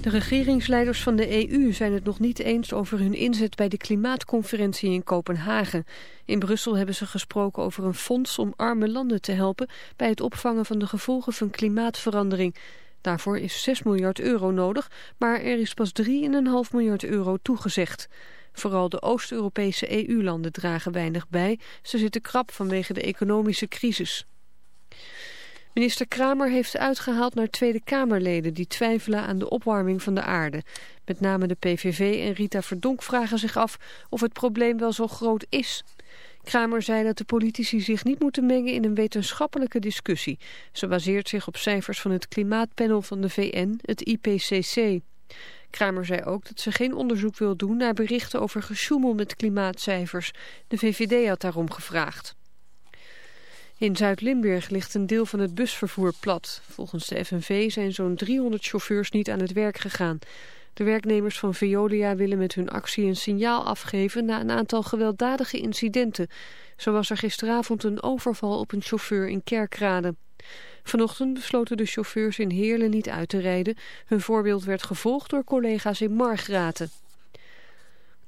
De regeringsleiders van de EU zijn het nog niet eens over hun inzet bij de klimaatconferentie in Kopenhagen. In Brussel hebben ze gesproken over een fonds om arme landen te helpen bij het opvangen van de gevolgen van klimaatverandering. Daarvoor is 6 miljard euro nodig, maar er is pas 3,5 miljard euro toegezegd. Vooral de Oost-Europese EU-landen dragen weinig bij. Ze zitten krap vanwege de economische crisis. Minister Kramer heeft uitgehaald naar Tweede Kamerleden die twijfelen aan de opwarming van de aarde. Met name de PVV en Rita Verdonk vragen zich af of het probleem wel zo groot is. Kramer zei dat de politici zich niet moeten mengen in een wetenschappelijke discussie. Ze baseert zich op cijfers van het klimaatpanel van de VN, het IPCC. Kramer zei ook dat ze geen onderzoek wil doen naar berichten over gesjoemel met klimaatcijfers. De VVD had daarom gevraagd. In Zuid-Limburg ligt een deel van het busvervoer plat. Volgens de FNV zijn zo'n 300 chauffeurs niet aan het werk gegaan. De werknemers van Veolia willen met hun actie een signaal afgeven na een aantal gewelddadige incidenten. Zo was er gisteravond een overval op een chauffeur in Kerkrade. Vanochtend besloten de chauffeurs in Heerlen niet uit te rijden. Hun voorbeeld werd gevolgd door collega's in Margraten.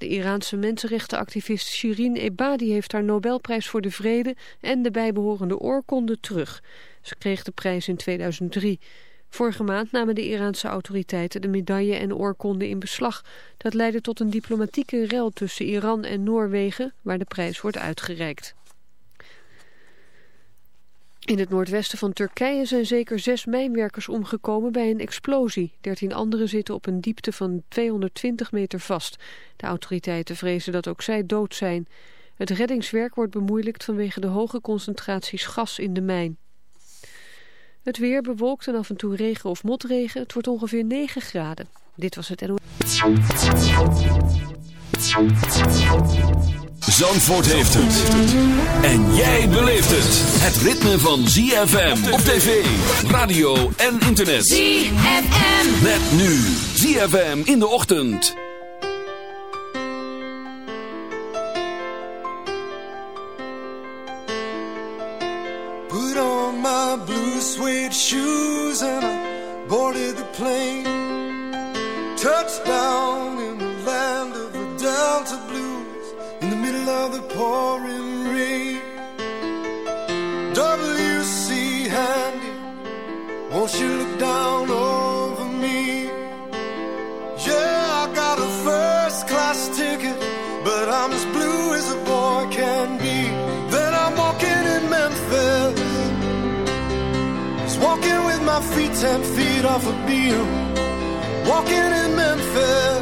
De Iraanse mensenrechtenactivist Shirin Ebadi heeft haar Nobelprijs voor de Vrede en de bijbehorende oorkonde terug. Ze kreeg de prijs in 2003. Vorige maand namen de Iraanse autoriteiten de medaille en oorkonde in beslag. Dat leidde tot een diplomatieke rel tussen Iran en Noorwegen, waar de prijs wordt uitgereikt. In het noordwesten van Turkije zijn zeker zes mijnwerkers omgekomen bij een explosie. Dertien anderen zitten op een diepte van 220 meter vast. De autoriteiten vrezen dat ook zij dood zijn. Het reddingswerk wordt bemoeilijkt vanwege de hoge concentraties gas in de mijn. Het weer bewolkt en af en toe regen of motregen. Het wordt ongeveer 9 graden. Dit was het NO. Zandvoort heeft het. En jij beleeft het. Het ritme van ZFM op tv, radio en internet. ZFM. Met nu ZFM in de ochtend. Put on my blue suede shoes and I boarded the plane. Pouring rain. W.C. Handy, won't you look down over me? Yeah, I got a first class ticket, but I'm as blue as a boy can be. Then I'm walking in Memphis. Just walking with my feet ten feet off a Beale. Walking in Memphis.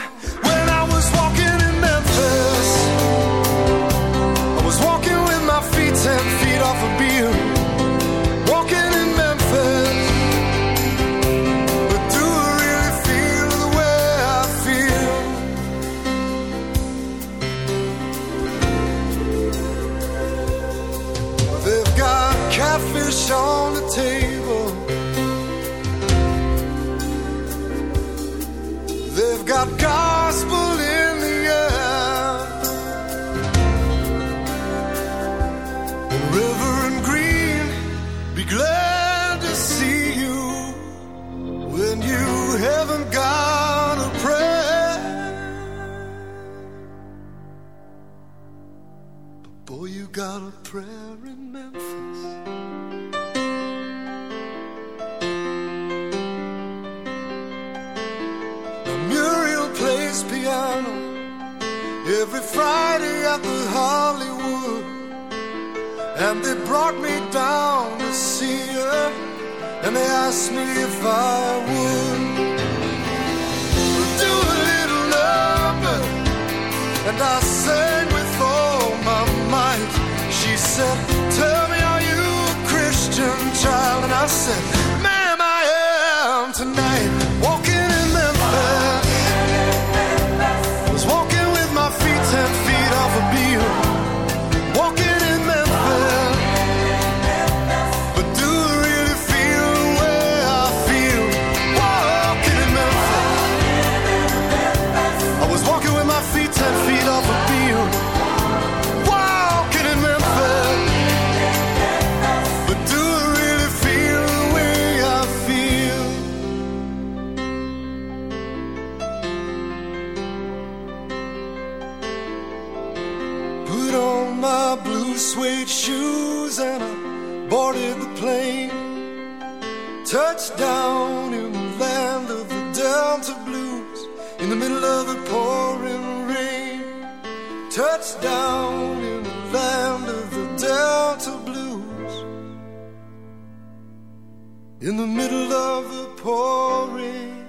In the middle of the pouring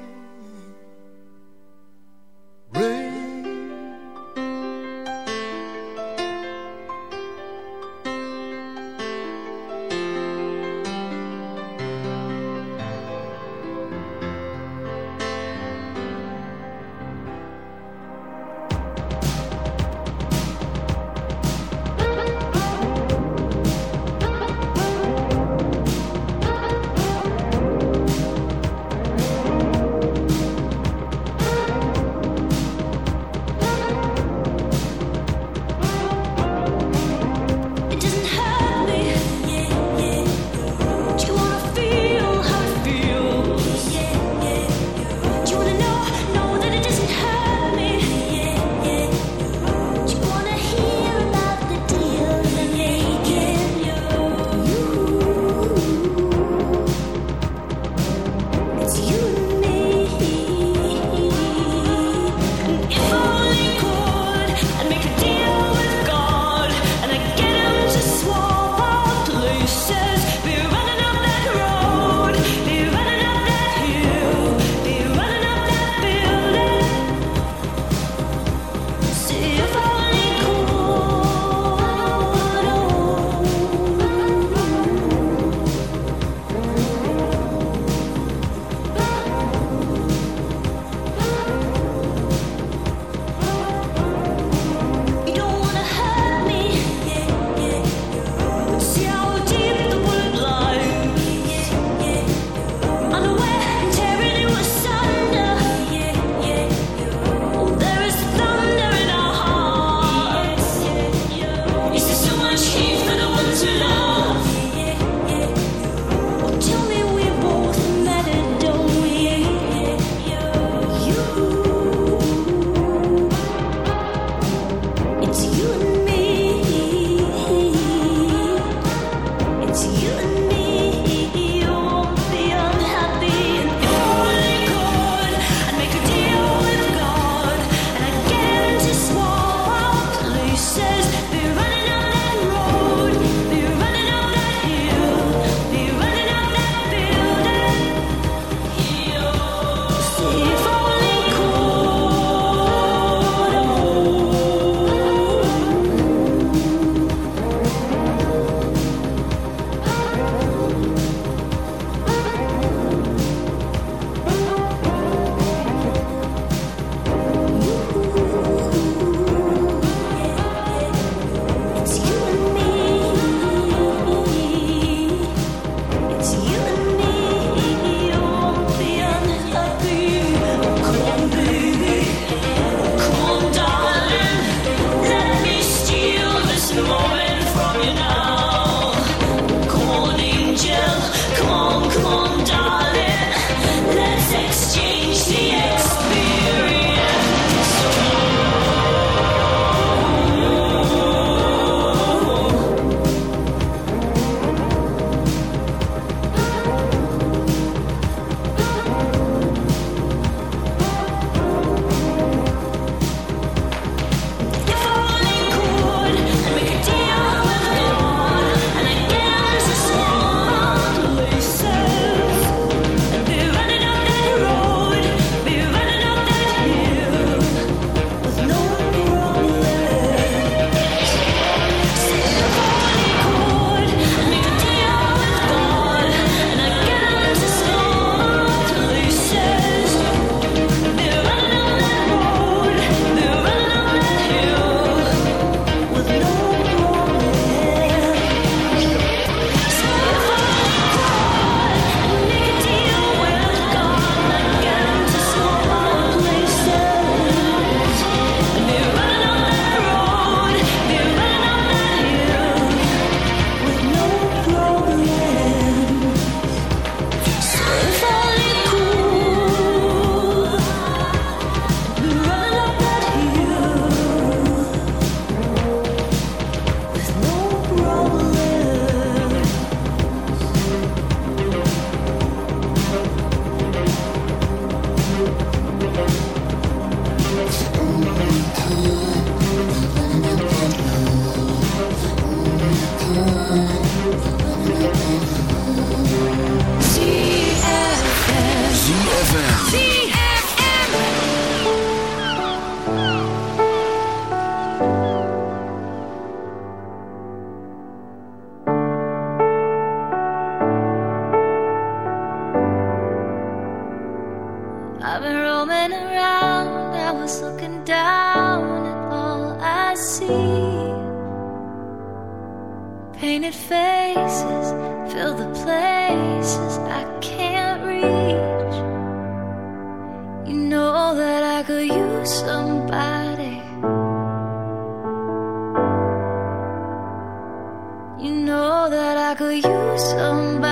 countless lovers undercover.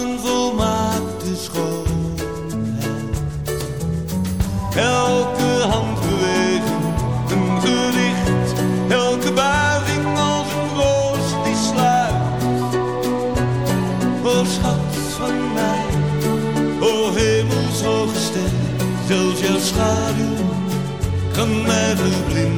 een volmaakte schoonheid. Elke handbeweging een verlicht. elke buiging als een roos die sluit. O schat van mij, o hemels hoogste, zelfs jouw schaduw kan mij verblinden.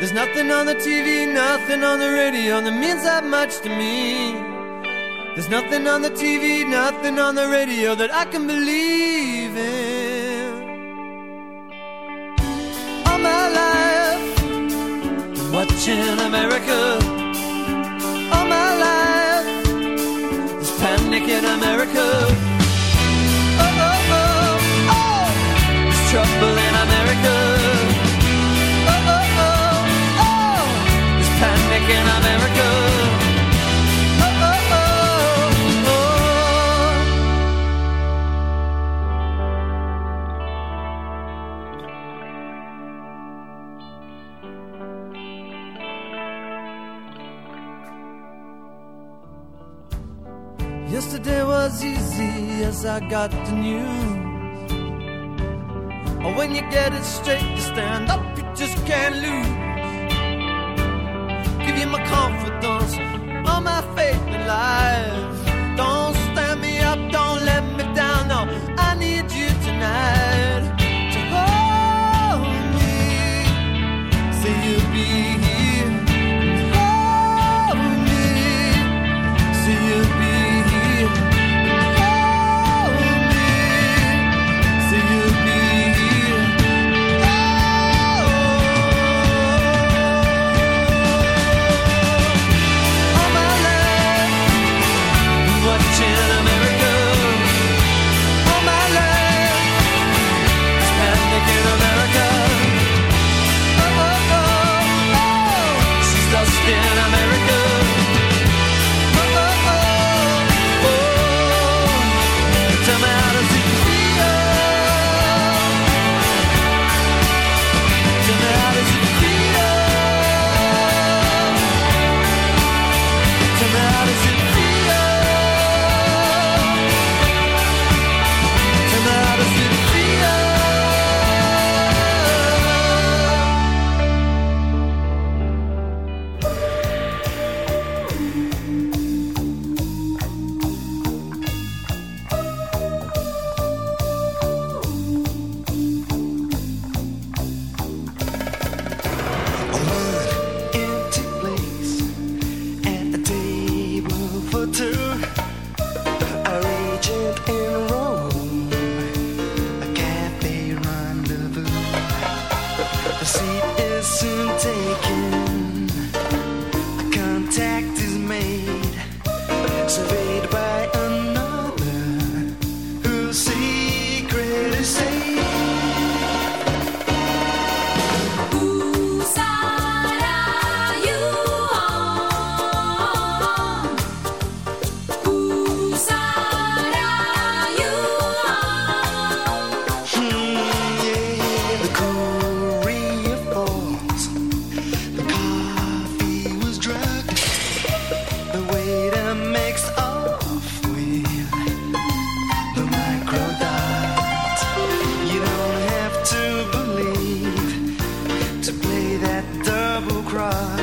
There's nothing on the TV, nothing on the radio that means that much to me. There's nothing on the TV, nothing on the radio that I can believe in. All my life, been watching America. All my life, there's panic in America. Oh, oh, oh, oh, there's trouble as I got the news. When you get it straight, you stand up, you just can't lose. Give you my confidence, all my faith in life. Don't stand me up, don't let me down. No, I need you tonight to hold me. Say you'll be here. To play that double cross,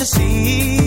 baby, see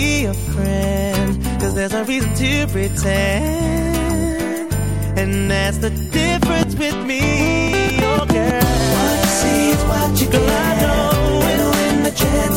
be a friend. Cause there's no reason to pretend. And that's the difference with me, oh girl. What you see is what you get. I know. When, when the chance